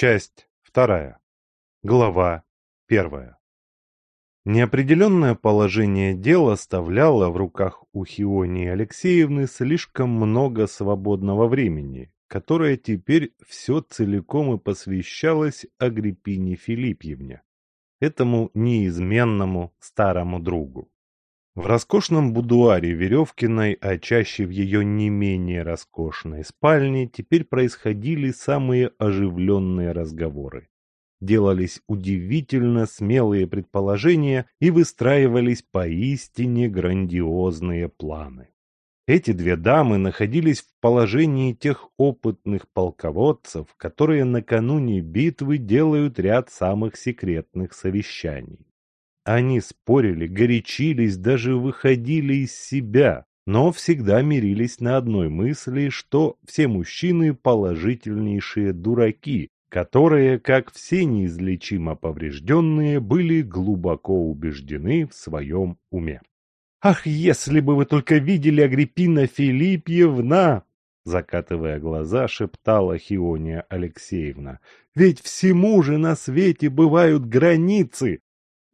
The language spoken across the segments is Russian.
Часть вторая. Глава первая. Неопределенное положение дел оставляло в руках у Хионии Алексеевны слишком много свободного времени, которое теперь все целиком и посвящалось Агриппине Филиппьевне, этому неизменному старому другу. В роскошном будуаре Веревкиной, а чаще в ее не менее роскошной спальне, теперь происходили самые оживленные разговоры. Делались удивительно смелые предположения и выстраивались поистине грандиозные планы. Эти две дамы находились в положении тех опытных полководцев, которые накануне битвы делают ряд самых секретных совещаний. Они спорили, горячились, даже выходили из себя, но всегда мирились на одной мысли, что все мужчины положительнейшие дураки, которые, как все неизлечимо поврежденные, были глубоко убеждены в своем уме. «Ах, если бы вы только видели Агриппина Филиппьевна!» Закатывая глаза, шептала Хиония Алексеевна. «Ведь всему же на свете бывают границы,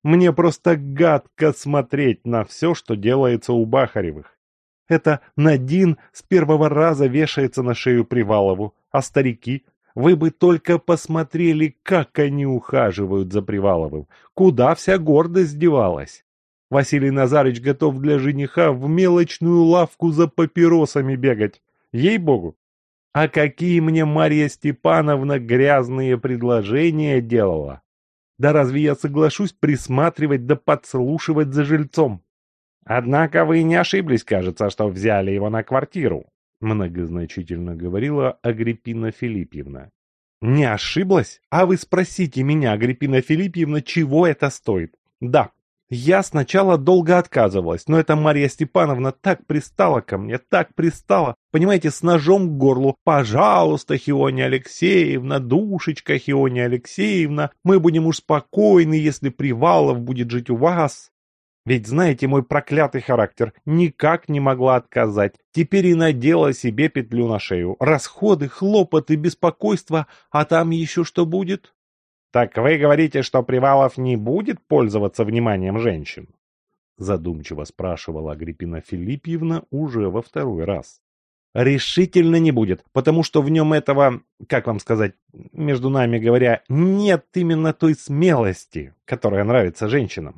мне просто гадко смотреть на все, что делается у Бахаревых. Это Надин с первого раза вешается на шею Привалову, а старики, вы бы только посмотрели, как они ухаживают за Приваловым, куда вся гордость девалась. Василий Назарыч готов для жениха в мелочную лавку за папиросами бегать. Ей-богу! А какие мне Марья Степановна грязные предложения делала! Да разве я соглашусь присматривать да подслушивать за жильцом? Однако вы не ошиблись, кажется, что взяли его на квартиру, многозначительно говорила Агриппина Филиппьевна. Не ошиблась? А вы спросите меня, Агриппина Филиппьевна, чего это стоит? Да, я сначала долго отказывалась, но эта Марья Степановна так пристала ко мне, так пристала, понимаете, с ножом к горлу. «Пожалуйста, Хиония Алексеевна, душечка Хиония Алексеевна, мы будем уж спокойны, если Привалов будет жить у вас». Ведь знаете, мой проклятый характер никак не могла отказать. Теперь и надела себе петлю на шею. Расходы, хлопоты, беспокойство, а там еще что будет? «Так вы говорите, что Привалов не будет пользоваться вниманием женщин?» Задумчиво спрашивала Агриппина Филиппьевна уже во второй раз. «Решительно не будет, потому что в нем этого, как вам сказать, между нами говоря, нет именно той смелости, которая нравится женщинам.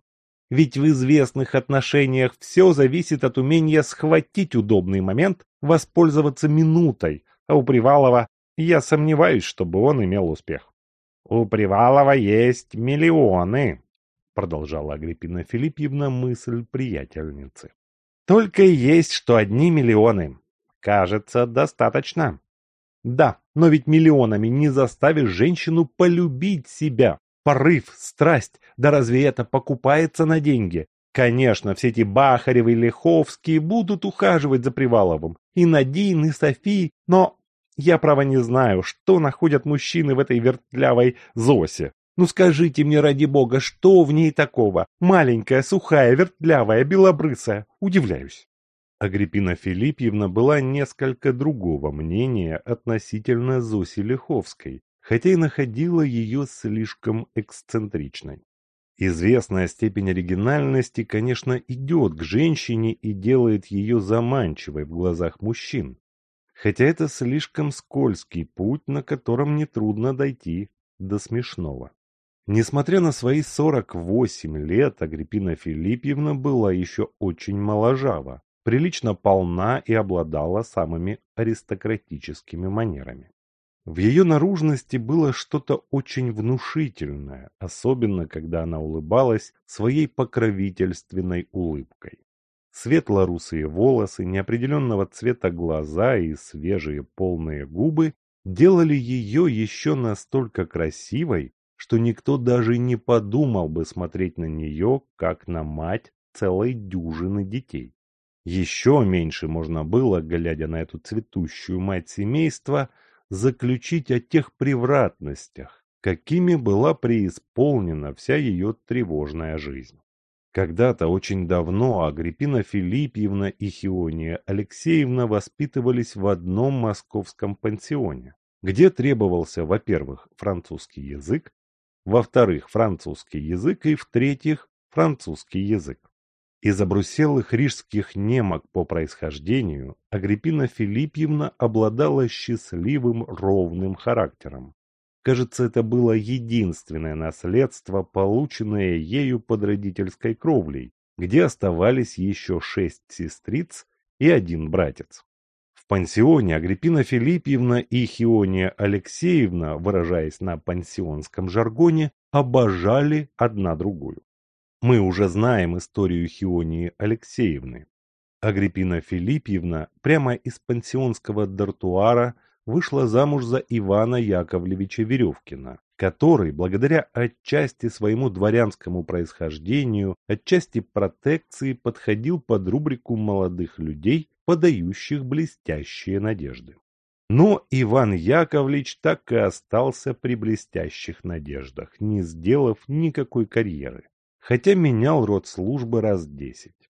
Ведь в известных отношениях все зависит от умения схватить удобный момент, воспользоваться минутой, а у Привалова я сомневаюсь, чтобы он имел успех. «У Привалова есть миллионы», — продолжала Агриппина Филиппьевна мысль приятельницы. «Только есть, что одни миллионы. Кажется, достаточно». «Да, но ведь миллионами не заставишь женщину полюбить себя. Порыв, страсть, да разве это покупается на деньги? Конечно, все эти Бахаревы и Лиховские будут ухаживать за Приваловым. И Надин, и Софи, но я, право, не знаю, что находят мужчины в этой вертлявой Зосе. Ну скажите мне, ради бога, что в ней такого? Маленькая, сухая, вертлявая, белобрысая. Удивляюсь. Агриппина Филиппьевна была несколько другого мнения относительно Зоси Лиховской, хотя и находила ее слишком эксцентричной. Известная степень оригинальности, конечно, идет к женщине и делает ее заманчивой в глазах мужчин хотя это слишком скользкий путь, на котором нетрудно дойти до смешного. Несмотря на свои 48 лет, Агриппина Филиппьевна была еще очень моложава, прилично полна и обладала самыми аристократическими манерами. В ее наружности было что-то очень внушительное, особенно когда она улыбалась своей покровительственной улыбкой. Светло-русые волосы, неопределенного цвета глаза и свежие полные губы делали ее еще настолько красивой, что никто даже не подумал бы смотреть на нее, как на мать целой дюжины детей. Еще меньше можно было, глядя на эту цветущую мать семейства, заключить о тех превратностях, какими была преисполнена вся ее тревожная жизнь. Когда-то очень давно Агриппина Филиппьевна и Хиония Алексеевна воспитывались в одном московском пансионе. где требовался, во-первых, французский язык, во-вторых, французский язык и, в-третьих, французский язык. Из обруселых рижских немок по происхождению Агриппина Филиппьевна обладала счастливым ровным характером. Кажется, это было единственное наследство, полученное ею под родительской кровлей, где оставались еще шесть сестриц и один братец. В пансионе Агриппина Филиппьевна и Хиония Алексеевна, выражаясь на пансионском жаргоне, обожали одна другую. Мы уже знаем историю Хионии Алексеевны. Агриппина Филиппьевна прямо из пансионского дартуара вышла замуж за Ивана Яковлевича Веревкина, который, благодаря отчасти своему дворянскому происхождению, отчасти протекции, подходил под рубрику молодых людей, подающих блестящие надежды. Но Иван Яковлевич так и остался при блестящих надеждах, не сделав никакой карьеры, хотя менял род службы раз десять.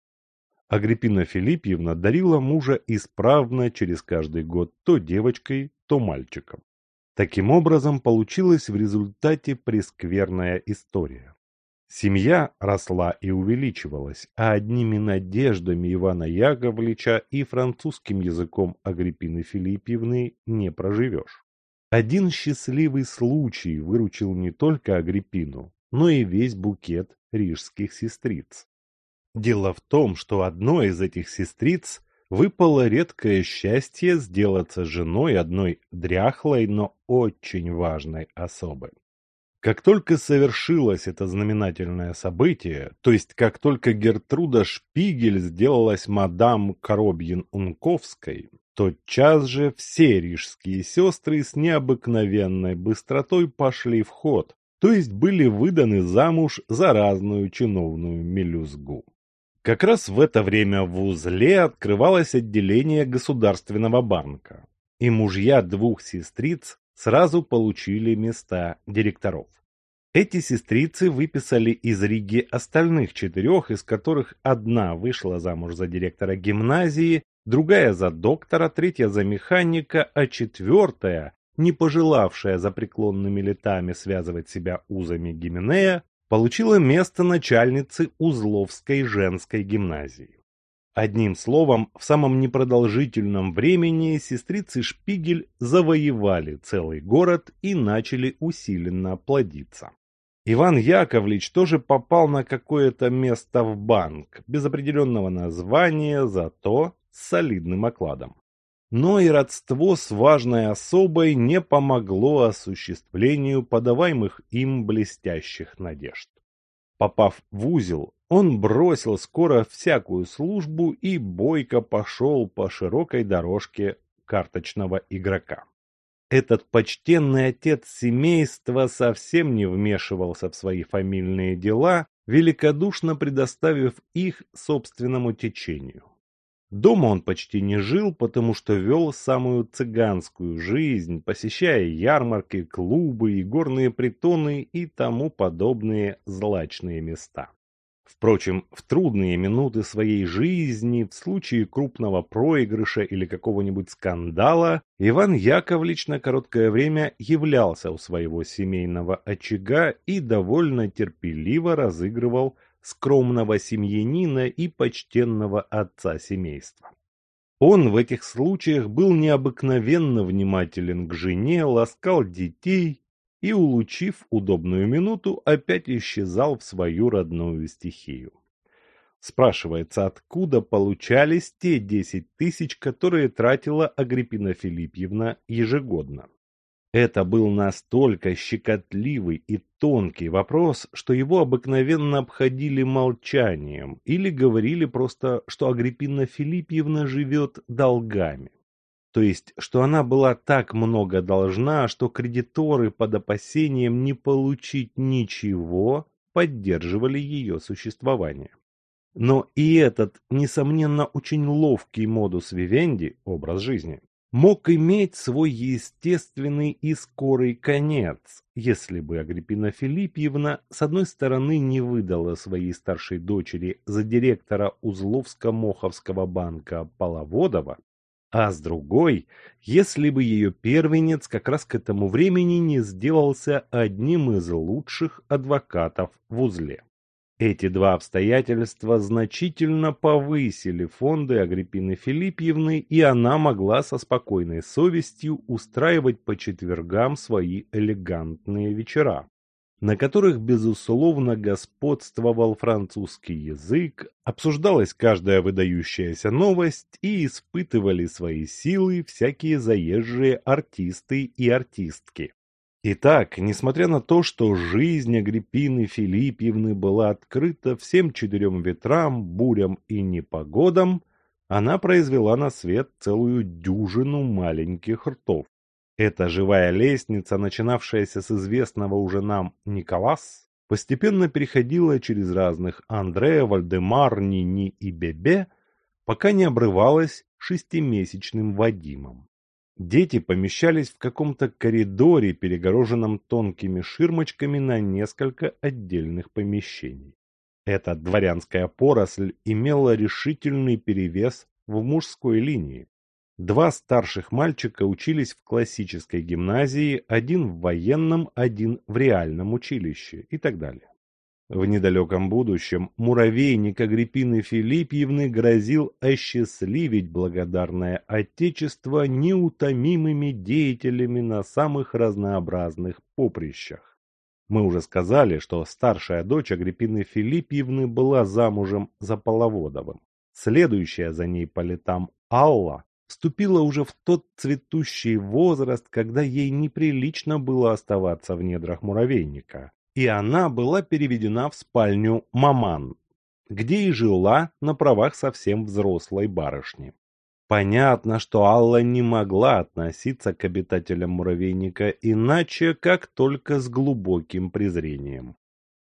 Агриппина Филиппьевна дарила мужа исправно через каждый год то девочкой, то мальчиком. Таким образом, получилась в результате прескверная история. Семья росла и увеличивалась, а одними надеждами Ивана Яковлевича и французским языком Агриппины Филиппьевны не проживешь. Один счастливый случай выручил не только Агриппину, но и весь букет рижских сестриц. Дело в том, что одной из этих сестриц выпало редкое счастье сделаться женой одной дряхлой, но очень важной особы. Как только совершилось это знаменательное событие, то есть как только Гертруда Шпигель сделалась мадам Коробьин-Унковской, тотчас же все рижские сестры с необыкновенной быстротой пошли в ход, то есть были выданы замуж за разную чиновную мелюзгу. Как раз в это время в узле открывалось отделение Государственного банка, и мужья двух сестриц сразу получили места директоров. Эти сестрицы выписали из Риги остальных четырех, из которых одна вышла замуж за директора гимназии, другая за доктора, третья за механика, а четвертая, не пожелавшая за преклонными летами связывать себя узами Гименея, получила место начальницы Узловской женской гимназии. Одним словом, в самом непродолжительном времени сестрицы Шпигель завоевали целый город и начали усиленно плодиться. Иван Яковлевич тоже попал на какое-то место в банк, без определенного названия, зато с солидным окладом. Но и родство с важной особой не помогло осуществлению подаваемых им блестящих надежд. Попав в узел, он бросил скоро всякую службу и бойко пошел по широкой дорожке карточного игрока. Этот почтенный отец семейства совсем не вмешивался в свои фамильные дела, великодушно предоставив их собственному течению. Дома он почти не жил, потому что вел самую цыганскую жизнь, посещая ярмарки, клубы и горные притоны и тому подобные злачные места. Впрочем, в трудные минуты своей жизни, в случае крупного проигрыша или какого-нибудь скандала, Иван Яковлевич на короткое время являлся у своего семейного очага и довольно терпеливо разыгрывал скромного семьянина и почтенного отца семейства. Он в этих случаях был необыкновенно внимателен к жене, ласкал детей и, улучив удобную минуту, опять исчезал в свою родную стихию. Спрашивается, откуда получались те десять тысяч, которые тратила Агриппина Филиппьевна ежегодно. Это был настолько щекотливый и тонкий вопрос, что его обыкновенно обходили молчанием или говорили просто, что Агриппина Филиппьевна живет долгами. То есть, что она была так много должна, что кредиторы под опасением не получить ничего поддерживали ее существование. Но и этот, несомненно, очень ловкий модус вивенди, образ жизни, мог иметь свой естественный и скорый конец, если бы Агриппина Филиппьевна с одной стороны не выдала своей старшей дочери за директора Узловско-Моховского банка Половодова, а с другой, если бы ее первенец как раз к этому времени не сделался одним из лучших адвокатов в узле. Эти два обстоятельства значительно повысили фонды Агриппины Филиппьевны, и она могла со спокойной совестью устраивать по четвергам свои элегантные вечера на которых, безусловно, господствовал французский язык, обсуждалась каждая выдающаяся новость и испытывали свои силы всякие заезжие артисты и артистки. Итак, несмотря на то, что жизнь Агриппины Филиппьевны была открыта всем четырем ветрам, бурям и непогодам, она произвела на свет целую дюжину маленьких ртов. Эта живая лестница, начинавшаяся с известного уже нам Николас, постепенно переходила через разных Андре, Вальдемар, Нини и Бебе, пока не обрывалась шестимесячным Вадимом. Дети помещались в каком-то коридоре, перегороженном тонкими ширмочками на несколько отдельных помещений. Эта дворянская поросль имела решительный перевес в мужской линии. Два старших мальчика учились в классической гимназии, один в военном, один в реальном училище и так далее. В недалеком будущем муравейник Агриппины Филиппьевны грозил осчастливить благодарное Отечество неутомимыми деятелями на самых разнообразных поприщах. Мы уже сказали, что старшая дочь Агриппины Филиппьевны была замужем за Половодовым. Следующая за ней по летам Алла вступила уже в тот цветущий возраст, когда ей неприлично было оставаться в недрах муравейника, и она была переведена в спальню маман, где и жила на правах совсем взрослой барышни. Понятно, что Алла не могла относиться к обитателям муравейника иначе, как только с глубоким презрением.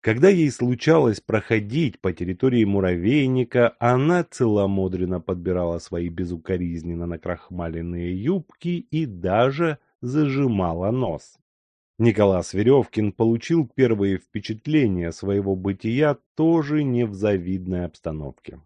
Когда ей случалось проходить по территории муравейника, она целомудренно подбирала свои безукоризненно накрахмаленные юбки и даже зажимала нос. Николас Веревкин получил первые впечатления своего бытия тоже не в завидной обстановке.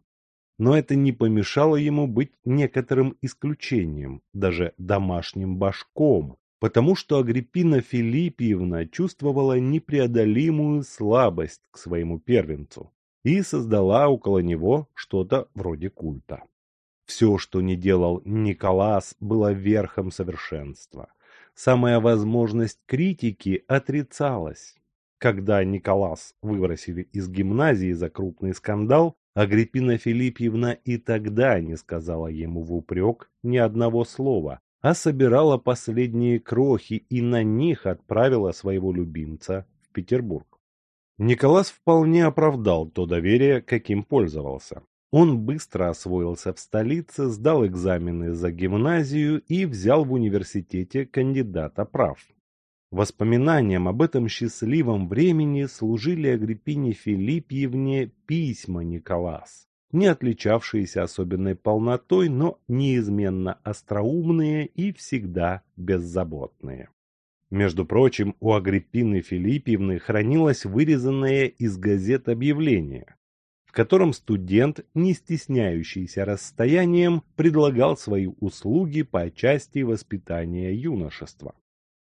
Но это не помешало ему быть некоторым исключением, даже домашним башком, потому что Агриппина Филиппьевна чувствовала непреодолимую слабость к своему первенцу и создала около него что-то вроде культа. Все, что не делал Николас, было верхом совершенства. Самая возможность критики отрицалась. Когда Николас выбросили из гимназии за крупный скандал, Агриппина Филиппьевна и тогда не сказала ему в упрек ни одного слова, а собирала последние крохи и на них отправила своего любимца в Петербург. Николас вполне оправдал то доверие, каким пользовался. Он быстро освоился в столице, сдал экзамены за гимназию и взял в университете кандидата прав. Воспоминанием об этом счастливом времени служили Агриппине Филиппьевне письма Николас не отличавшиеся особенной полнотой, но неизменно остроумные и всегда беззаботные. Между прочим, у Агриппины Филиппьевны хранилось вырезанное из газет объявление, котором студент, не стесняющийся расстоянием, предлагал свои услуги по части воспитания юношества.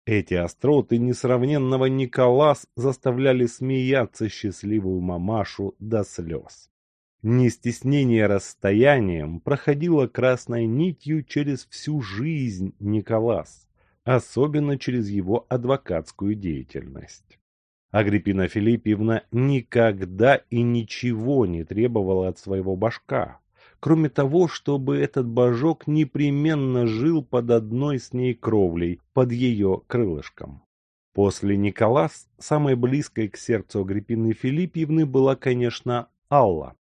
Эти остроты несравненного Николас заставляли смеяться счастливую мамашу до слез. Не стеснение расстоянием проходило красной нитью через всю жизнь Николас, особенно через его адвокатскую деятельность. Агриппина Филиппьевна никогда и ничего не требовала от своего башка, кроме того, чтобы этот божок непременно жил под одной с ней кровлей, под ее крылышком. После Николас, самой близкой к сердцу Агриппины Филиппьевны была, конечно, Алла.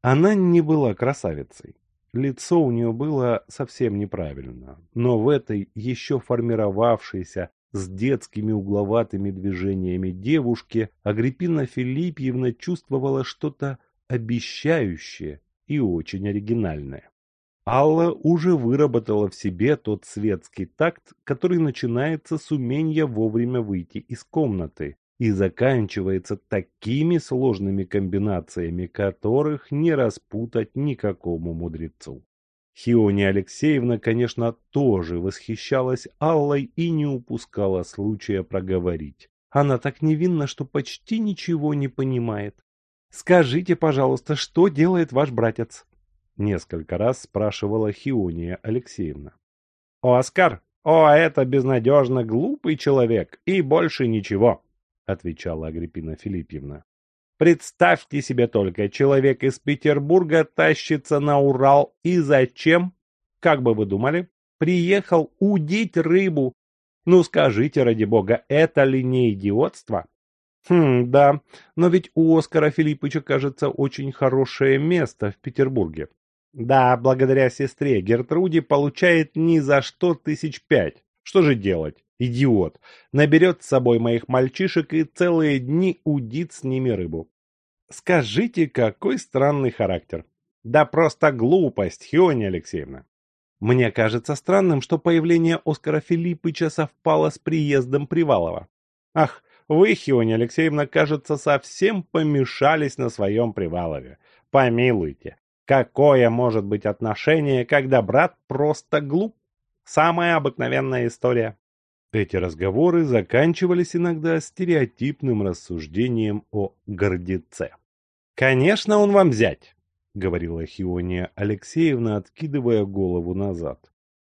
Она не была красавицей. Лицо у нее было совсем неправильно, но в этой еще формировавшейся с детскими угловатыми движениями девушке Агриппина Филиппьевна чувствовала что-то обещающее и очень оригинальное. Алла уже выработала в себе тот светский такт, который начинается с умения вовремя выйти из комнаты, и заканчивается такими сложными комбинациями, которых не распутать никакому мудрецу. Хиония Алексеевна, конечно, тоже восхищалась Аллой и не упускала случая проговорить. Она так невинна, что почти ничего не понимает. «Скажите, пожалуйста, что делает ваш братец?» Несколько раз спрашивала Хиония Алексеевна. «Оскар? О, это безнадежно глупый человек, и больше ничего», отвечала Агриппина Филиппьевна. Представьте себе только, человек из Петербурга тащится на Урал и зачем? Как бы вы думали? Приехал удить рыбу. Ну скажите, ради бога, это ли не идиотство? Хм, да, но ведь у Оскара Филипповича, кажется, очень хорошее место в Петербурге. Да, благодаря сестре Гертруде получает ни за что тысяч пять. Что же делать? Идиот. Наберет с собой моих мальчишек и целые дни удит с ними рыбу. Скажите, какой странный характер. Да просто глупость, Хиония Алексеевна. Мне кажется странным, что появление Оскара Филиппыча совпало с приездом Привалова. Ах, вы, Хиония Алексеевна, кажется, совсем помешались на своем Привалове. Помилуйте, какое может быть отношение, когда брат просто глуп? Самая обыкновенная история. Эти разговоры заканчивались иногда стереотипным рассуждением о гордеце. «Конечно, он вам зять», — говорила Хиония Алексеевна, откидывая голову назад.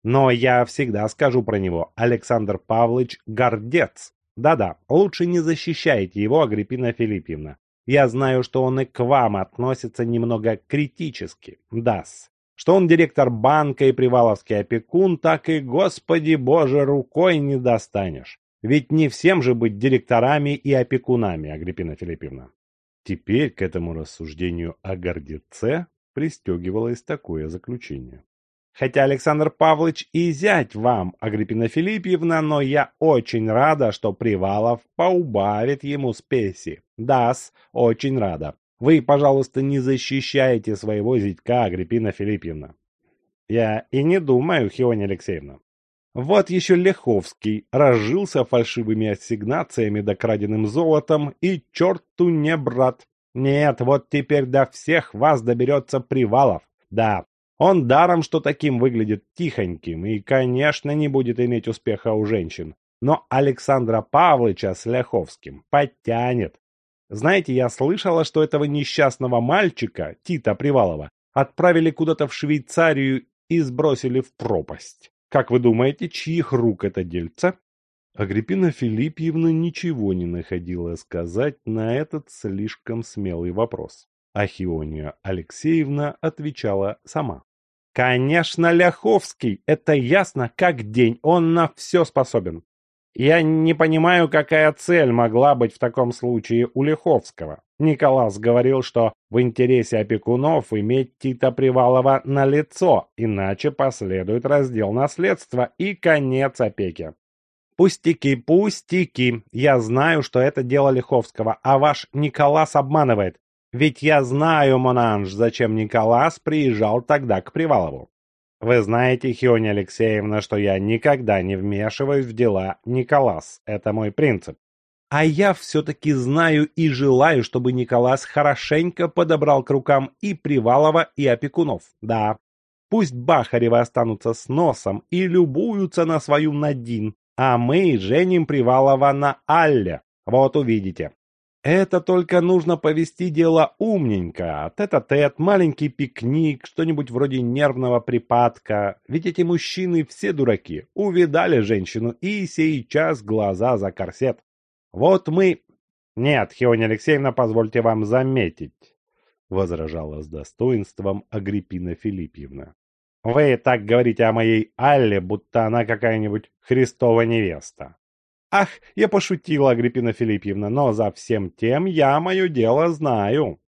«Но я всегда скажу про него. Александр Павлович гордец. Да-да, лучше не защищайте его, Агриппина Филиппьевна. Я знаю, что он и к вам относится немного критически. Да-с что он директор банка и приваловский опекун, так и, господи боже, рукой не достанешь. Ведь не всем же быть директорами и опекунами, Агриппина Филипповна. Теперь к этому рассуждению о гордеце пристегивалось такое заключение. Хотя Александр Павлович и зять вам, Агриппина Филиппьевна, но я очень рада, что Привалов поубавит ему спеси. Да-с, очень рада. Вы, пожалуйста, не защищаете своего зятька, Агриппина Филиппьевна. Я и не думаю, Хиония Алексеевна. Вот еще Леховский разжился фальшивыми ассигнациями да краденым золотом и черту не брат. Нет, вот теперь до всех вас доберется Привалов. Да, он даром, что таким выглядит тихоньким и, конечно, не будет иметь успеха у женщин. Но Александра Павловича с Ляховским подтянет. Знаете, я слышала, что этого несчастного мальчика, Тита Привалова, отправили куда-то в Швейцарию и сбросили в пропасть. Как вы думаете, чьих рук это дельце? Агриппина Филиппьевна ничего не находила сказать на этот слишком смелый вопрос. Ахиония Алексеевна отвечала сама. «Конечно, Ляховский, это ясно, как день, он на все способен. Я не понимаю, какая цель могла быть в таком случае у Лиховского. Николас говорил, что в интересе опекунов иметь Тита Привалова на лицо, иначе последует раздел наследства и конец опеки. Пустяки, пустяки. Я знаю, что это дело Лиховского, а ваш Николас обманывает. Ведь я знаю, Монанж, зачем Николас приезжал тогда к Привалову. Вы знаете, Хиония Алексеевна, что я никогда не вмешиваюсь в дела Николас. Это мой принцип. А я все-таки знаю и желаю, чтобы Николас хорошенько подобрал к рукам и Привалова, и опекунов. Да, пусть Бахаревы останутся с носом и любуются на свою Надин, а мы женим Привалова на Алле. Вот увидите. Это только нужно повести дело умненько, тет-а-тет, маленький пикник, что-нибудь вроде нервного припадка. Ведь эти мужчины все дураки, увидали женщину и сейчас глаза за корсет. Вот мы... Нет, Хиония Алексеевна, позвольте вам заметить, возражала с достоинством Агриппина Филиппьевна. Вы так говорите о моей Алле, будто она какая-нибудь Христова невеста. Ах, я пошутила, Агриппина Филиппьевна, но за всем тем я мое дело знаю.